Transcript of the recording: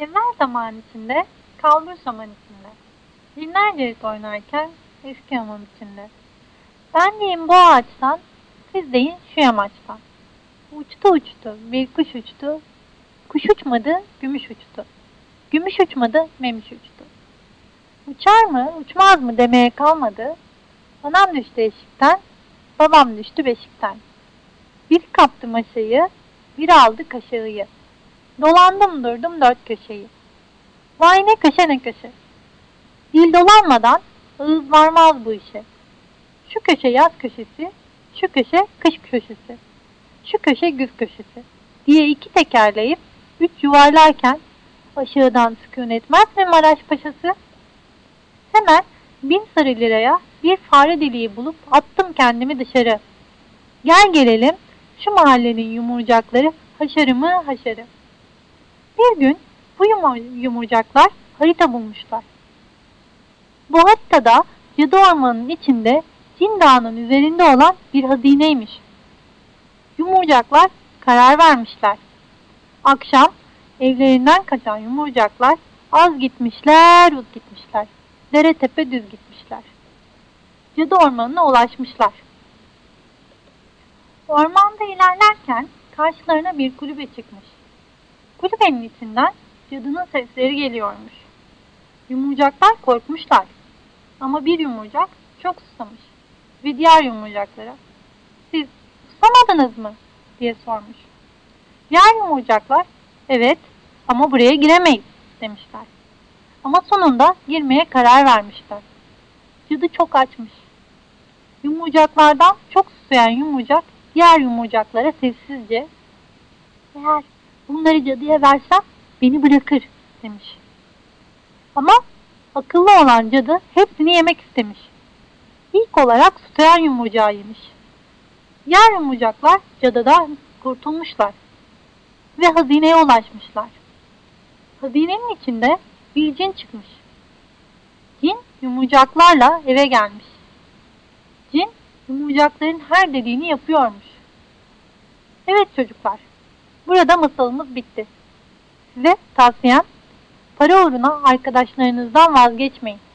Evvel zaman içinde, kalbur saman içinde. Binlerce et oynarken eski hamam içinde. Ben diyeyim bu ağaçtan, siz deyin şu yamaçtan. Uçtu uçtu, bir kuş uçtu. Kuş uçmadı, gümüş uçtu. Gümüş uçmadı, memiş uçtu. Uçar mı, uçmaz mı demeye kalmadı. Anam düştü eşikten, babam düştü beşikten. Bir kaptı maşayı, bir aldı kaşığıyı. Dolandım durdum dört köşeyi. Vay ne köşe ne köşe. Dil dolanmadan ağız varmaz bu işe. Şu köşe yaz köşesi, şu köşe kış köşesi, şu köşe güz köşesi diye iki tekerleyip üç yuvarlarken aşağıdan sükun etmez mi Maraş Paşası? Hemen bin sarı liraya bir fare deliği bulup attım kendimi dışarı. Gel gelelim şu mahallenin yumurcakları haşarı mı haşarı. Bir gün bu yumurcaklar harita bulmuşlar. Bu haritada cadı ormanının içinde Cin Dağı'nın üzerinde olan bir hazineymiş. Yumurcaklar karar vermişler. Akşam evlerinden kaçan yumurcaklar az gitmişler, uz gitmişler. Dere tepe düz gitmişler. Cadı ormanına ulaşmışlar. Ormanda ilerlerken karşılarına bir kulübe çıkmış. Kulübenin içinden cadının sesleri geliyormuş. Yumurcaklar korkmuşlar. Ama bir yumurcak çok susamış. Ve diğer yumurcaklara siz susamadınız mı? diye sormuş. Diğer yumurcaklar evet ama buraya giremeyiz demişler. Ama sonunda girmeye karar vermişler. Cadı çok açmış. Yumurcaklardan çok susayan yumurcak diğer yumurcaklara sessizce eğer bunları cadıya versem beni bırakır demiş. Ama akıllı olan cadı hepsini yemek istemiş. İlk olarak susayan yumurcağı yemiş. Diğer yumurcaklar cadıdan kurtulmuşlar ve hazineye ulaşmışlar. Hazinenin içinde bir cin çıkmış. Cin yumurcaklarla eve gelmiş. Cin yumurcakların her dediğini yapıyormuş. Evet çocuklar, burada masalımız bitti. Size tavsiyem para uğruna arkadaşlarınızdan vazgeçmeyin.